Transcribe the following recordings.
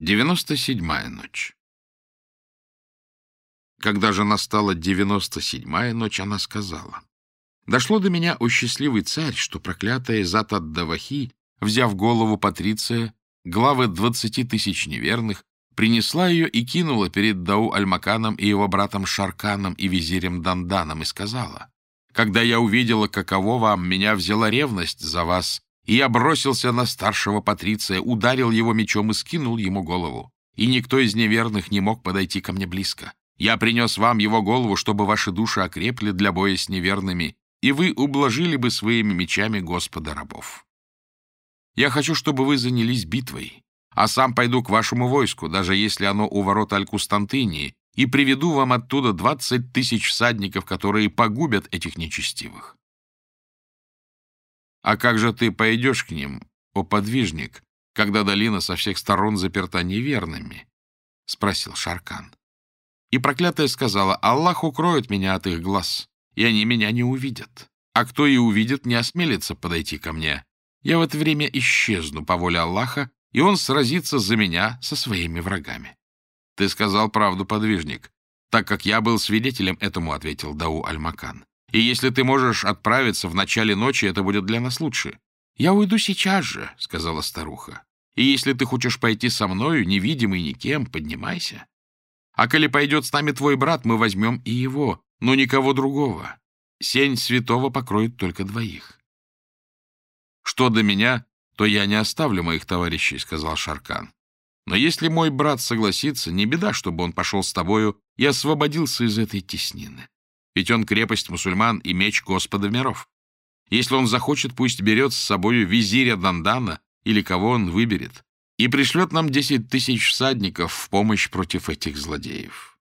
Девяносто седьмая ночь. Когда же настала девяносто седьмая ночь, она сказала, «Дошло до меня, о счастливый царь, что проклятая Затаддавахи, взяв голову Патриция, главы двадцати тысяч неверных, принесла ее и кинула перед Дау Альмаканом и его братом Шарканом и визирем Данданом и сказала, «Когда я увидела, каково вам, меня взяла ревность за вас, и я бросился на старшего Патриция, ударил его мечом и скинул ему голову. И никто из неверных не мог подойти ко мне близко. Я принес вам его голову, чтобы ваши души окрепли для боя с неверными, и вы ублажили бы своими мечами Господа рабов. Я хочу, чтобы вы занялись битвой, а сам пойду к вашему войску, даже если оно у ворот Аль-Кустантынии, и приведу вам оттуда двадцать тысяч всадников, которые погубят этих нечестивых. А как же ты пойдешь к ним, о подвижник, когда долина со всех сторон заперта неверными? — спросил Шаркан. И проклятая сказала, Аллах укроет меня от их глаз, и они меня не увидят. А кто и увидит, не осмелится подойти ко мне. Я в это время исчезну по воле Аллаха, и он сразится за меня со своими врагами. Ты сказал правду, подвижник. Так как я был свидетелем этому, — ответил Дау Аль-Макан. И если ты можешь отправиться в начале ночи, это будет для нас лучше. — Я уйду сейчас же, — сказала старуха. — И если ты хочешь пойти со мною, невидимый никем, поднимайся. А коли пойдет с нами твой брат, мы возьмем и его, но никого другого. Сень святого покроет только двоих. — Что до меня, то я не оставлю моих товарищей, — сказал Шаркан. Но если мой брат согласится, не беда, чтобы он пошел с тобою и освободился из этой теснины. Ведь он крепость мусульман и меч Господа миров. Если он захочет, пусть берет с собою визиря Дандана или кого он выберет, и пришлет нам десять тысяч всадников в помощь против этих злодеев.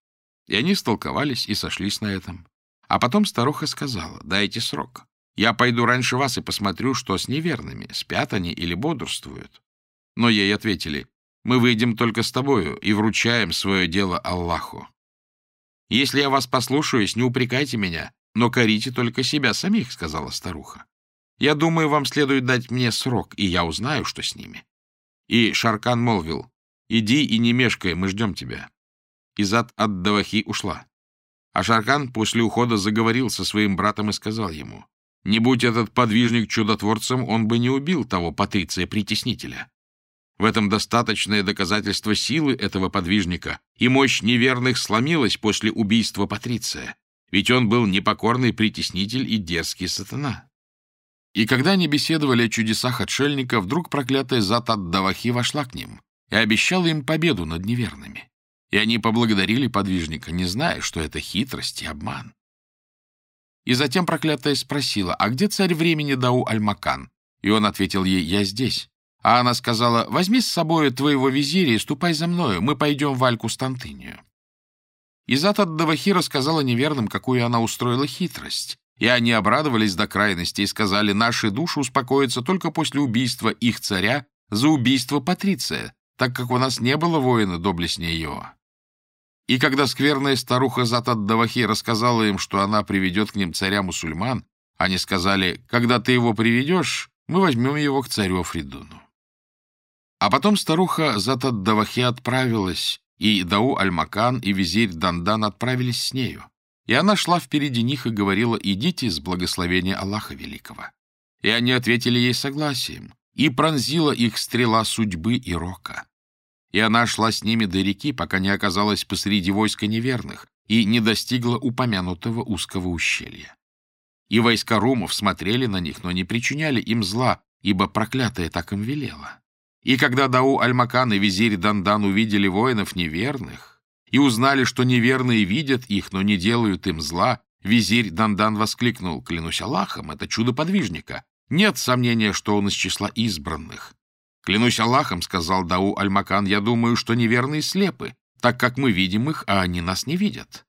И они столковались и сошлись на этом. А потом старуха сказала, дайте срок. Я пойду раньше вас и посмотрю, что с неверными, спят они или бодрствуют. Но ей ответили, мы выйдем только с тобою и вручаем свое дело Аллаху. «Если я вас послушаюсь, не упрекайте меня, но корите только себя самих», — сказала старуха. «Я думаю, вам следует дать мне срок, и я узнаю, что с ними». И Шаркан молвил, «Иди и не мешкай, мы ждем тебя». Изад от Давахи ушла. А Шаркан после ухода заговорил со своим братом и сказал ему, «Не будь этот подвижник чудотворцем, он бы не убил того Патриция-притеснителя. В этом достаточное доказательство силы этого подвижника, и мощь неверных сломилась после убийства Патриция, ведь он был непокорный притеснитель и дерзкий сатана. И когда они беседовали о чудесах отшельника, вдруг проклятая Зат Давахи вошла к ним и обещала им победу над неверными. И они поблагодарили подвижника, не зная, что это хитрость и обман. И затем проклятая спросила, а где царь времени Дау Аль-Макан? И он ответил ей, я здесь. А она сказала, возьми с собой твоего визиря и ступай за мною, мы пойдем в Аль-Кустантынию. Изат от Давахи рассказала неверным, какую она устроила хитрость, и они обрадовались до крайности и сказали, наши души успокоятся только после убийства их царя за убийство Патриция, так как у нас не было воина доблестнее его. И когда скверная старуха Затат Давахи рассказала им, что она приведет к ним царя-мусульман, они сказали, когда ты его приведешь, мы возьмем его к царю Фридуну. А потом старуха Затаддавахи отправилась, и Дау Аль-Макан и визирь Дандан отправились с нею. И она шла впереди них и говорила, идите с благословения Аллаха Великого. И они ответили ей согласием, и пронзила их стрела судьбы и рока. И она шла с ними до реки, пока не оказалась посреди войска неверных и не достигла упомянутого узкого ущелья. И войска румов смотрели на них, но не причиняли им зла, ибо проклятая так им велела. И когда Дау Аль-Макан и визирь Дандан увидели воинов неверных и узнали, что неверные видят их, но не делают им зла, визирь Дандан воскликнул, клянусь Аллахом, это чудо подвижника. Нет сомнения, что он из числа избранных. Клянусь Аллахом, сказал Дау Аль-Макан, я думаю, что неверные слепы, так как мы видим их, а они нас не видят.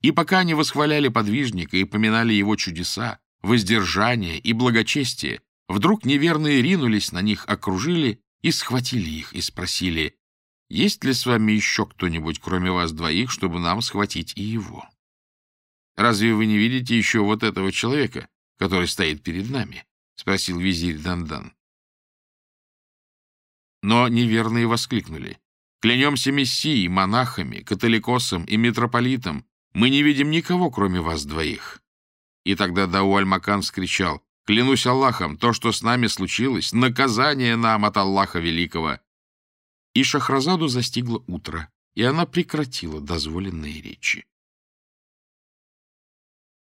И пока они восхваляли подвижника и поминали его чудеса, воздержание и благочестие, вдруг неверные ринулись на них, окружили и схватили их, и спросили, есть ли с вами еще кто-нибудь, кроме вас двоих, чтобы нам схватить и его? Разве вы не видите еще вот этого человека, который стоит перед нами? — спросил визирь Дандан. Но неверные воскликнули. Клянемся мессией, монахами, католикосом и митрополитом. Мы не видим никого, кроме вас двоих». И тогда Дауаль-Макан вскричал, «Клянусь Аллахом, то, что с нами случилось, наказание нам от Аллаха Великого». И Шахразаду застигло утро, и она прекратила дозволенные речи.